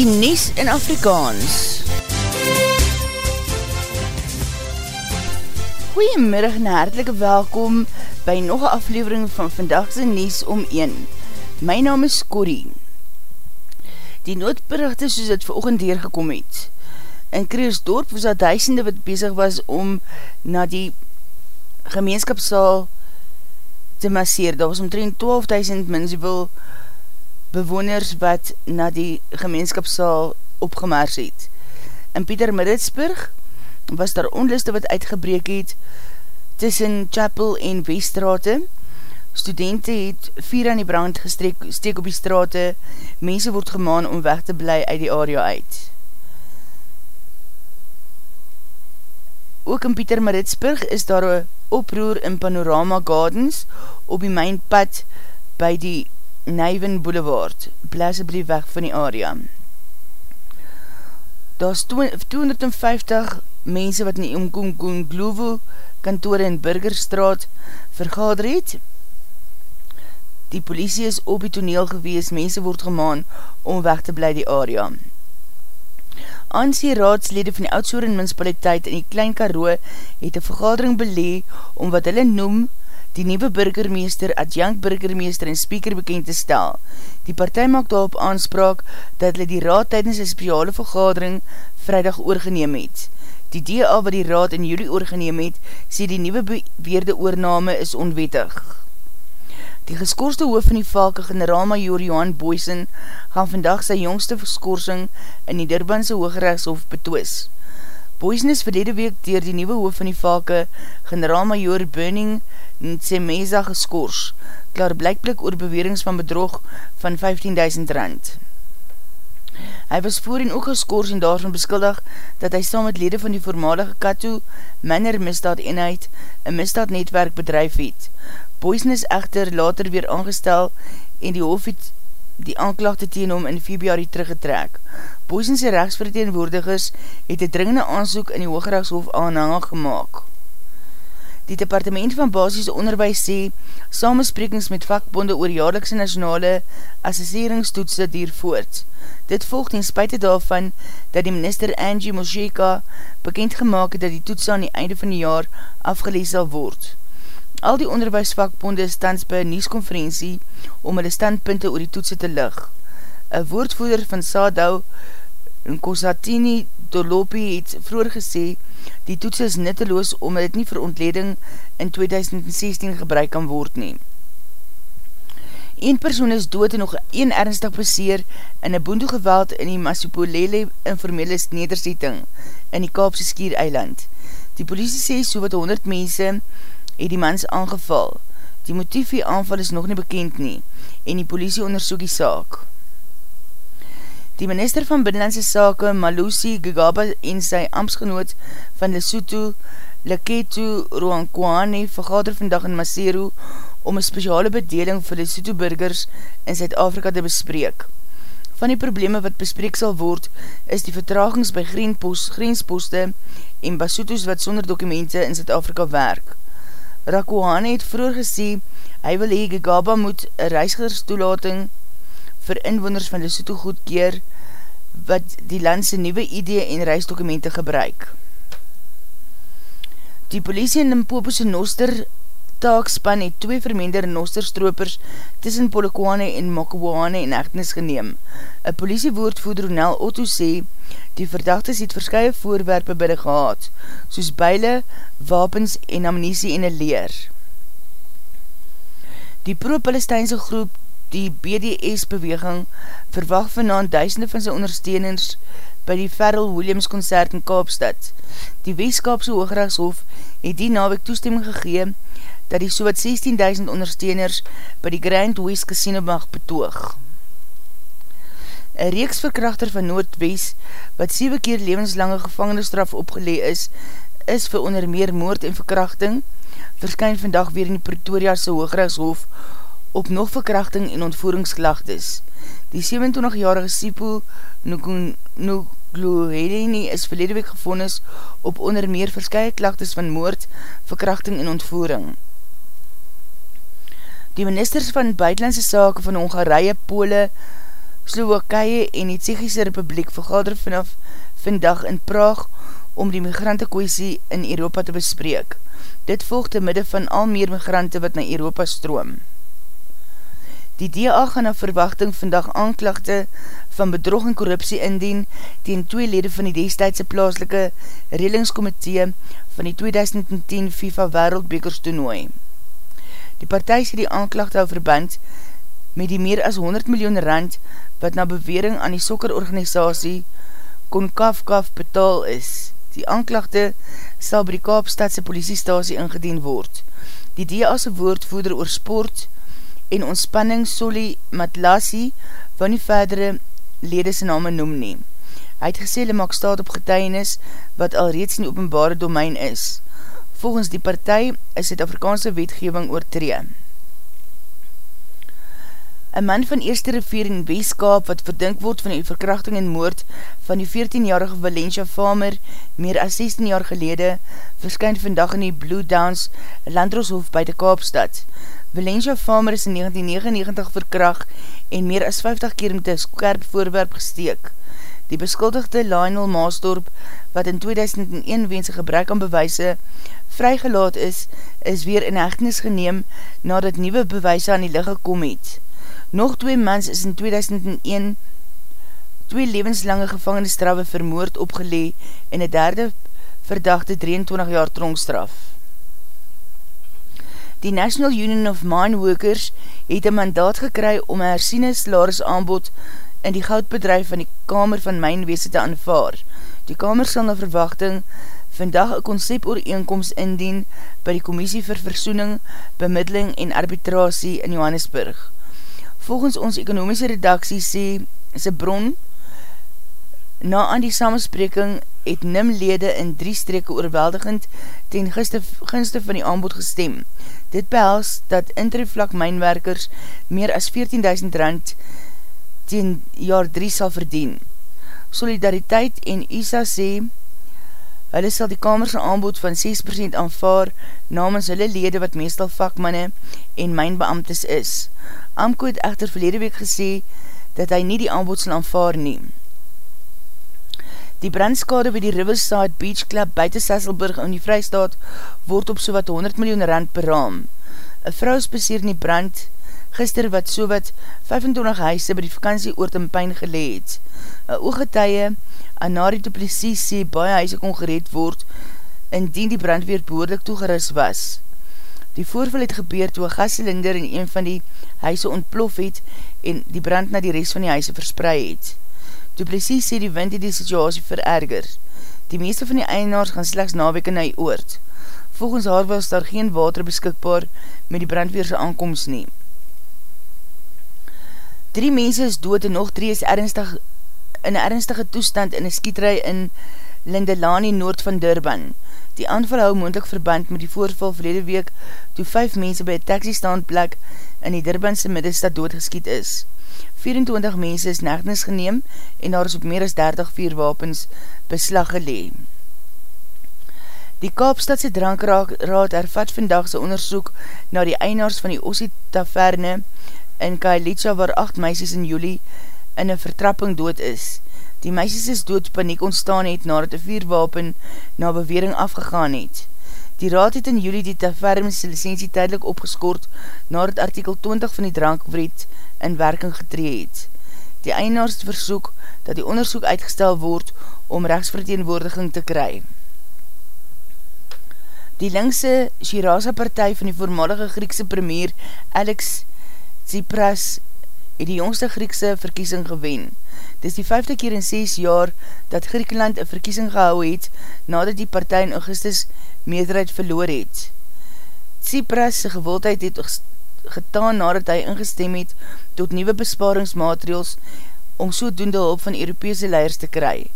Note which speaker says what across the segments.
Speaker 1: die Nies in Afrikaans. Goeiemiddag en hartelike welkom by nog een aflevering van Vandagse Nies om 1. My naam is Corrie. Die noodberichte soos het veroogend deurgekom het. In Kreersdorp was dat duisende wat bezig was om na die gemeenskapsaal te masseer. Daar was omtrent 12.000 mense wil bewoners wat na die gemeenskapsaal opgemaars het. In Pieter Maritsburg was daar onliste wat uitgebreek het tussen Chapel en Westrate. Studenten het vier aan die brand gesteek op die strate. Mense word gemaan om weg te bly uit die area uit. Ook in Pieter Maritsburg is daar een oproer in Panorama Gardens op die mijnpad by die Nijven Boulevard, blasseblief weg van die area. Daar is 250 mense wat in die Omkoen Glovo kantore in Burgerstraat vergader het. Die politie is op die toneel gewees, mense word gemaan om weg te bly die area. ANC raadslede van die Oudsoren Municipaliteit in die Klein Karoo het een vergadering belee om wat hulle noem die nieuwe burgermeester, adjunct burgermeester en speaker bekend te stel. Die partij maak daarop aanspraak dat hulle die raad tydens een speciale vergadering vrijdag oorgeneem het. Die DA wat die raad in juli oorgeneem het, sê die nieuwe beweerde oorname is onwettig. Die geskoorste hoof van die valke, generaal major Johan Boysen, gaan vandag sy jongste verskoorsing in die Durbanse Hoogrechtshof betwis. Boysen is verlede week dier die nieuwe hoof van die valke, generaal major Burning, Nsemeza geskoors, klaar blijkblik oor bewerings van bedrog van 15.000 rand. Hy was voorin ook geskoors en daarvan beskuldig dat hy saam met lede van die voormalige Kato Manner Misdaad Eenheid een misdaadnetwerk bedrijf het. Boysen is echter later weer aangestel en die hof het die aanklachte teen hom in februari teruggetrek. Boysense rechtsverteenwoordigers het een dringende aansoek in die Hoogrechtshof aanhanger gemaakt. Die departement van basis onderwijs sê, samensprekings met vakbonde oor jaarlikse nationale assesseringstoetse dier voort. Dit volgt in spuite daarvan dat die minister Angie Mosheka bekend gemaakt het dat die toetse aan die einde van die jaar afgelees sal word. Al die onderwijsvakbonde is tans by een nieuwskonferentie om hulle standpunte oor die toetse te lig. Een woordvoeder van Sadou, Nkosatini Dolopi, het vroeger gesê, Die toets is nitteloos omdat het nie vir ontleding in 2016 gebruik kan word nie. Een persoon is dood en nog een ernstig beseer in een boende geweld in die Masipolele informele nederzetting in die Kaapse Skiereiland. Die politie sê so wat 100 mense het die mans aangeval. Die motief die aanval is nog nie bekend nie en die politie onderzoek die saak. Die minister van Binnenlandse Sake, Malusi Gagaba en sy amtsgenoot van Lesotho, Leketo Roankwane, vergader vandag in Maseru om een speciale bedeling vir Lesotho burgers in Zuid-Afrika te bespreek. Van die probleme wat bespreek sal word, is die vertragings by grensposte en Basotho's wat sonder dokumente in Zuid-Afrika werk. Rakwane het vroeger gesê, hy wil hee Gagaba moet een reisgerstoelating vir inwoners van Lesotho goedkeer wat die landse nieuwe idee en reisdokumente gebruik. Die politie in Limpopose Noster taakspan het twee vermender Nosterstropers tussen Polokwane en Makwane in echtenis geneem. Een politiewoordvoeder Ronel Otto sê, die verdachtes het verskye voorwerpe bidde gehad, soos byle, wapens en amnisie en een leer. Die pro-Palestijnse groep die BDS-beweging verwacht vanaan duisende van sy ondersteuners by die Farrell Williams concert in Kaapstad. Die Weeskaapse Hoogrechtshof het die nawek toestemming gegeen dat die sowat 16.000 ondersteuners by die Grand West Casino mag betoog. Een reeksverkrachter van Noordwest, wat 7 keer levenslange gevangenisstraf opgelee is, is vir onder meer moord en verkrachting, verskyn vandag weer in die Pretoria's Hoogrechtshof op nog verkrachting en ontvoeringsklachtes. Die 27-jarige Sipo Nugluheleni is verlede week gevonnis op onder meer verskye klachtes van moord, verkrachting en ontvoering. Die ministers van buitenlandse sake van Hongarije, Pole, Slowakije en die Tsjechiese Republiek vergader vanaf vandag in Praag om die migrante kwestie in Europa te bespreek. Dit volg te midde van al meer migrante wat na Europa stroom. Die DA gaan na verwachting vandag aanklagte van bedrog en korruptie indien tegen twee lede van die destijdse plaaslike redingskomitee van die 2010 FIFA Wereldbekers toernooi. Die partij sê die aanklagte hou verband met die meer as 100 miljoen rand wat na bewering aan die sokkerorganisatie Konkafkaf betaal is. Die aanklagte sal by die Kaapstadse politiestasie ingedien word. Die DA'se woordvoeder oor sport, en ontspanning Soli Matlasi van die verdere lede sy name noem nie. Hy het gesê, hy maak staat op getuienis wat al reeds in die openbare domein is. Volgens die partij is het Afrikaanse wetgeving oortree. Een man van Eerste Rivier in Weeskaap wat verdink word van die verkrachting en moord van die 14-jarige Valencia Farmer meer as 16 jaar gelede verskyn vandag in die Blue Downs Landroshof by de Kaapstad. Valencia Farmer is in 1999 verkracht en meer as 50 keer met een skerp voorwerp gesteek. Die beskuldigde Lionel Maasdorp, wat in 2001 wens gebrek aan bewijse vrygelaat is, is weer in hechtenis geneem nadat nieuwe bewijse aan die ligge kom het. Nog twee mens is in 2001 twee levenslange gevangenisstraffe vermoord opgelee en een derde verdachte 23 jaar tronkstraf. Die National Union of Mine Workers het een mandaat gekry om een hersiene salaris aanbod in die goudbedrijf van die Kamer van Mijnweese te aanvaar. Die Kamer sal na verwachting vandag een concept ooreenkomst indien by die Commissie vir Versoening, Bemiddeling en Arbitrasie in Johannesburg. Volgens ons ekonomiese redaksie sê sy bron Na aan die samenspreking het NIM lede in drie streke oorweldigend ten ginste, ginste van die aanbod gestem. Dit behels dat intervlak mijnwerkers meer as 14.000 rand ten jaar 3 sal verdien. Solidariteit en ISA sê, hulle sal die kamerse aanbod van 6% aanvaar namens hulle lede wat meestal vakmanne en mijnbeamtes is. Amko het echter verlede week gesê dat hy nie die aanbod sal aanvaar neem. Die brandskade by die Riverside Beach Club buiten Sasselburg in die Vrystaat word op so wat 100 miljoen rand per raam. Een vrou speseer in die brand gister wat so wat 25 huise by die vakantie oort in pijn geleed. Een ooggetuie aan Nari Duplessis sê baie huise kon gereed word indien die brand weer behoorlik toegeris was. Die voorval het gebeur toe een gascilinder in een van die huise ontplof het en die brand na die rest van die huise verspreid het. Duplessis sê die wind het die situasie vererger. Die meeste van die eienaars gaan slechts naweke na die oord. Volgens haar was daar geen water beskikbaar met die brandweerse aankomst nie. Drie mense is dood en nog drie is ernstig, in ernstige toestand in een skietrui in Lindelani, noord van Durban. Die aanval hou moendlik verband met die voorval verlede week toe vijf mense by een taxi standplek in die Durbanse middenstad doodgeskiet is. 24 mense is negnis geneem en daar is op meer as 30 vierwapens beslag gelee. Die Kaapstadse drankraad hervat vandagse onderzoek na die einaars van die Ossie Taverne in Kailitsa waar 8 meisies in juli in een vertrapping dood is. Die meisies is dood paniek ontstaan het nadat die vierwapen na bewering afgegaan het. Die raad het in juli die Taverne's licentie tydelik opgeskoord nadat artikel 20 van die drankwreed in werking getree het. Die einaars versoek dat die onderzoek uitgestel word om rechtsverteenwoordiging te kry. Die linkse Shiraza partij van die voormalige Griekse premier Alex Tsipras het die jongste Griekse verkiesing gewen. Dit is die vijfde keer in 6 jaar dat Griekenland een verkiesing gehou het nadat die partij in augustus meerderheid verloor het. Tsipras se gewildheid het getaan nadat hy ingestem het tot nieuwe besparingsmaatregels om so doende hulp van Europese leiders te kry.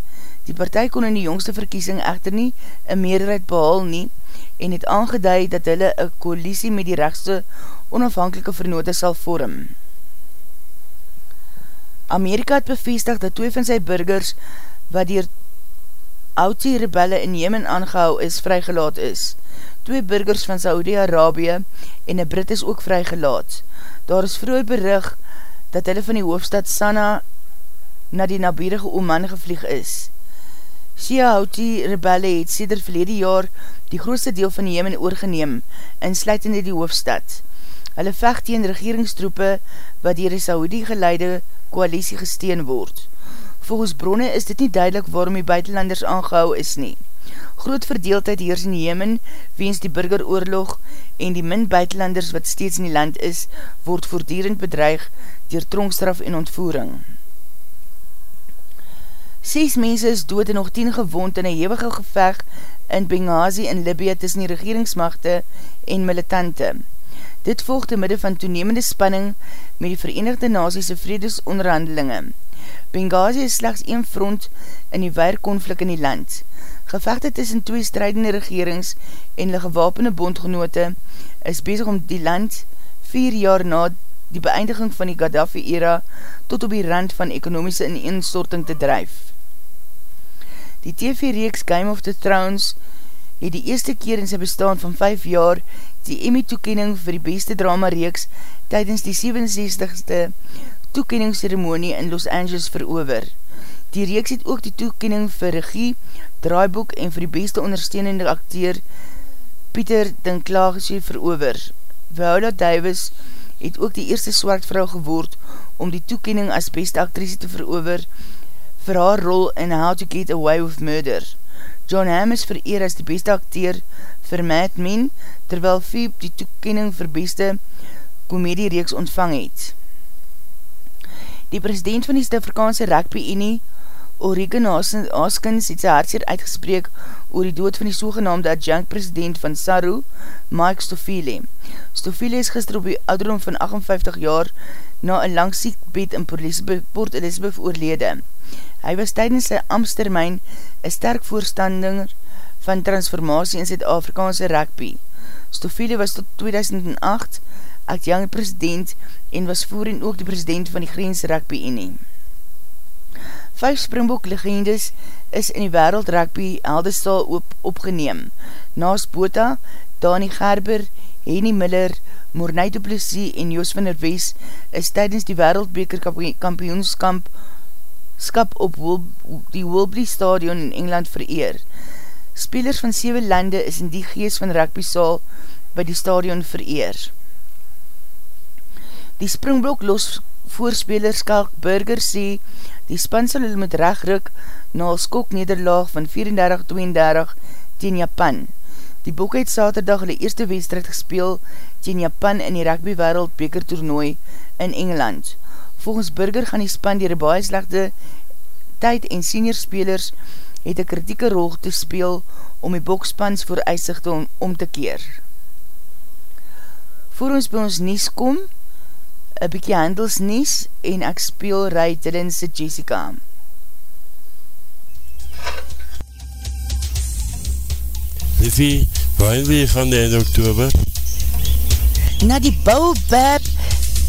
Speaker 1: Die partij kon in die jongste verkiesing echter nie een meerderheid behal nie en het aangeduid dat hulle een coalitie met die rechtste onafhankelike vernote sal vorm. Amerika het bevestig dat twee van sy burgers wat dier Houthi rebelle in Jemen aangehou is, vrygelaat is. Twee burgers van Saudi-Arabië en een Brit is ook vrygelaat. Daar is vroeg berig dat hulle van die hoofdstad Sanaa na die naberige Oman gevlieg is. Shia Houthi rebelle het sêder verlede jaar die grootste deel van Jemen oorgeneem, insluitende die hoofstad. Hulle vecht tegen regeringstroepe wat dier die Saudi geleide koalisie gesteen word. Volgens bronne is dit nie duidelik waarom die buitenlanders aangehou is nie. Groot verdeeldheid heers in Jemen, weens die burgeroorlog en die min buitenlanders wat steeds in die land is, word voordierend bedreig dier tronkstraf en ontvoering. Ses mense is dood en nog 10 gewond in een hewige geveg in Benghazi in Libya tussen die regeringsmachte en militante. Dit volg te midde van toenemende spanning met die Verenigde Naziese vredesonderhandelinge. Benghazi is slechts een front in die weirkonflik in die land. Gevechte tussen twee strijdende regerings en die gewapende bondgenote is bezig om die land vier jaar na die beëindiging van die Gaddafi-era tot op die rand van ekonomische ineenstorting te drijf. Die TV-reeks Game of the Thrones het die eerste keer in sy bestaan van 5 jaar die Emmy-toekening vir die beste drama-reeks tydens die 67ste toekeningsceremonie in Los Angeles verover. Die reeks het ook die toekening vir regie, draaiboek en vir die beste ondersteunende acteur Pieter Dinklage verover. Viola Davis het ook die eerste swart vrou geword om die toekening as beste actrice te verover vir haar rol in How to Get Away with Murder. John Hamm is vereer as die beste acteur vir Mad Men, terwyl Phoebe die toekening vir beste komediereeks ontvang het. Die president van die Stafrikaanse Rugby Unie, Ulrike Haskins, het sy hartseer uitgespreek oor die dood van die sogenaamde adjunct president van Saru, Mike Stoffele. Stoffele is gister op die ouderdom van 58 jaar na een lang siekbed in Port Elizabeth oorlede. Hy was tydens sy amstermijn een sterk voorstander van transformatie in Zuid-Afrikaanse rugby. Stoffele was tot 2008 as jonge president en was voorin ook die president van die Grens Rugby Unie. Vijf Springbok legendes is in die wereld rugby heldestal op, opgeneem. Naast Bota, Dani Gerber, Henny Miller, Mornay Duplessis en Joos van der Wees is tydens die wereldbeker kampioenskamp skap op die Wilbury Stadion in Engeland vereer. Spelers van 7 lande is in die geest van rugby saal by die stadion vereer. Die Springblok los voorspeler Skalk Burger sê die span sal hulle met regruk na al skok nederlaag van 34-32 teen Japan. Die boek het saterdag hulle eerste wedstrijd gespeel teen Japan in die rugby wereld beker toernooi in Engeland. Volgens Burger gaan die span dier baie slechte tyd en senior spelers het een kritieke rol te speel om die bokspans voor uitzicht om, om te keer. Voor ons by ons nies kom, een bykie handels nies en ek speel Rai Dillense Jessica.
Speaker 2: Liffie, waar wil jy van die einde oktober?
Speaker 1: Na die Baobab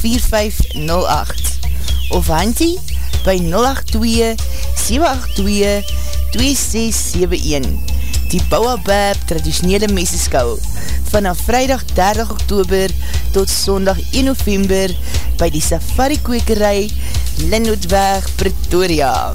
Speaker 1: 4508 of Hantie by 082-782-2671 Die Bouwabab traditionele meseskou vanaf vrijdag 30 oktober tot sondag 1 november by die safari kwekerij Linnootweg Pretoria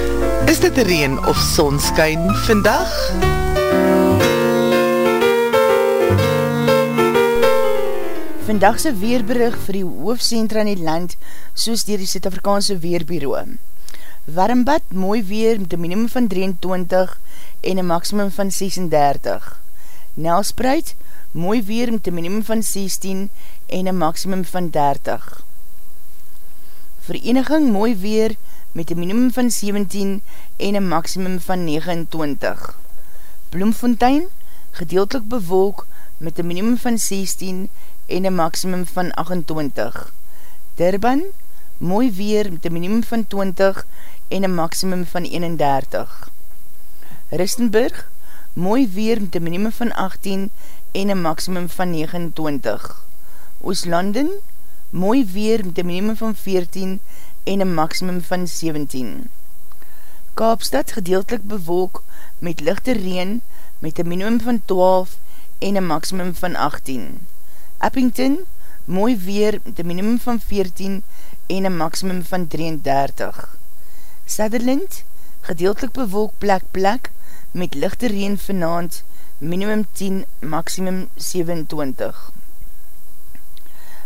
Speaker 3: Is dit reen of sonskyn vandag?
Speaker 1: Vandagse weerberig vir die hoofdcentra in die land soos dier die Suid-Afrikaanse Weerbureau. Warmbad, mooi weer met een minimum van 23 en een maximum van 36. Nelspreid, mooi weer met een minimum van 16 en een maximum van 30. Vereniging mooi weer met een minimum van 17 en een maximum van 29. Bloemfontein gedeeltelik bewolk met een minimum van 16 en een maximum van 28. Durban mooi weer met een minimum van 20 en een maximum van 31. Ristenburg mooi weer met een minimum van 18 en een maximum van 29. Ooslanden mooi weer met een minimum van 14 en een maximum van 17. Kaapstad gedeeltelik bewolk met lichte reen met een minimum van 12 en een maximum van 18. Eppington, mooi weer met een minimum van 14 en een maximum van 33. Sutherland, gedeeltelik bewolk plek plek met lichte reen vanavond, minimum 10, maximum 27.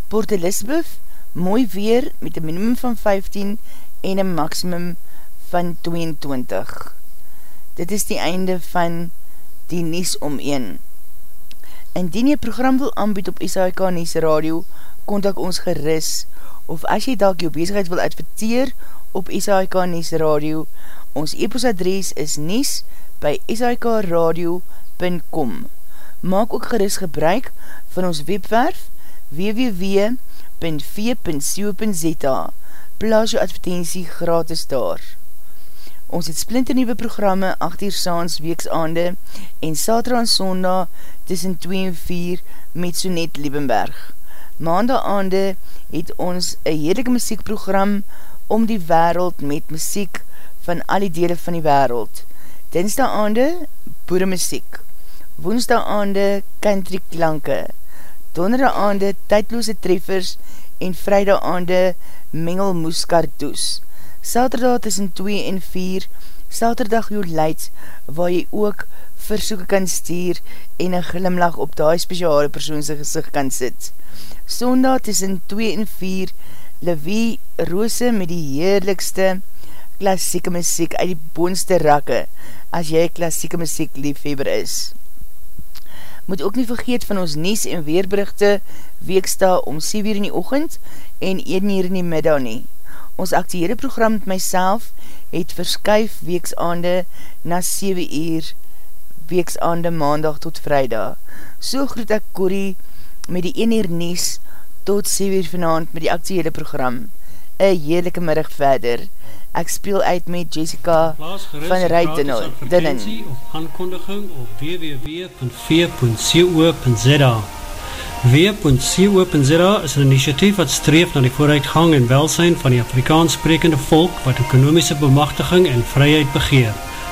Speaker 1: Port Elizabeth, mooi weer met een minimum van 15 en een maximum van 22. Dit is die einde van die Nies om 1. Indien jy program wil aanbied op SHK Nies Radio, kontak ons geris, of as jy dalk jou bezigheid wil adverteer op SHK Nies Radio, ons e-postadres is nies by shkradio.com. Maak ook geris gebruik van ons webwerf www.v.co.za Plaas jou advertentie gratis daar. Ons het splinternieuwe programme 8 uur saans weeksaande en Satra en Sonda tussen 2 en 4 met Sonet Liebenberg. Maandag aande het ons een heerlijke muziekprogram om die wereld met muziek van al die dele van die wereld. Dinsdag aande, boere muziek. Woensdag aande, country klanke donderdag aande tydloose treffers en vrijdag aande mengel moeskartoes. Saterdag tussen 2 en 4, Saterdag jou leid, waar jy ook versoeken kan stuur en een glimlach op die speciale persoonse gezicht kan sit. Sondag tussen 2 en 4, Levie Rose met die heerlikste klassieke muziek uit die boonste rakke, as jy klassieke muziek liefheber is moet ook nie vergeet van ons nies en weerberichte weeksta om 7 uur in die ochend en 1 uur in die middag nie. Ons actiehede program met myself het verskuif weeksaande na 7 uur weeksaande maandag tot vrijdag. So groet ek Corrie met die 1 uur nies tot 7 uur vanavond met die actiehede program. Een heerlijke middag verder. Ek speel uit met Jessica van Rijdenel.
Speaker 4: Dinnen. Of aankondiging op www.v.co.za W.co.za is een initiatief wat streef na die vooruitgang en welsijn van die Afrikaans sprekende volk wat ekonomische bemachtiging en vryheid begeer.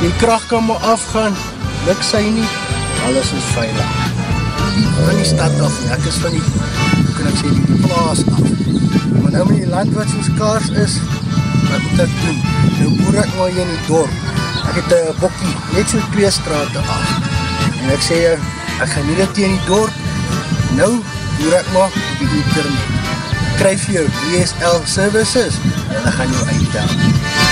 Speaker 5: Die kracht kan maar afgaan, luk sy nie, alles is veilig. Van die stad af, en ek is van die, hoe kan ek sê, die plaas af. Maar nou met die land wat soos kaars is, wat moet ek doen? Nou boer ek maar hier in die dorp. Ek het een bokkie, net so twee straten af. En ek sê, ek gaan nie dit in die dorp, nou boer ek maar op die internet. Kryf jou DSL services, en dan gaan jou uitdaan.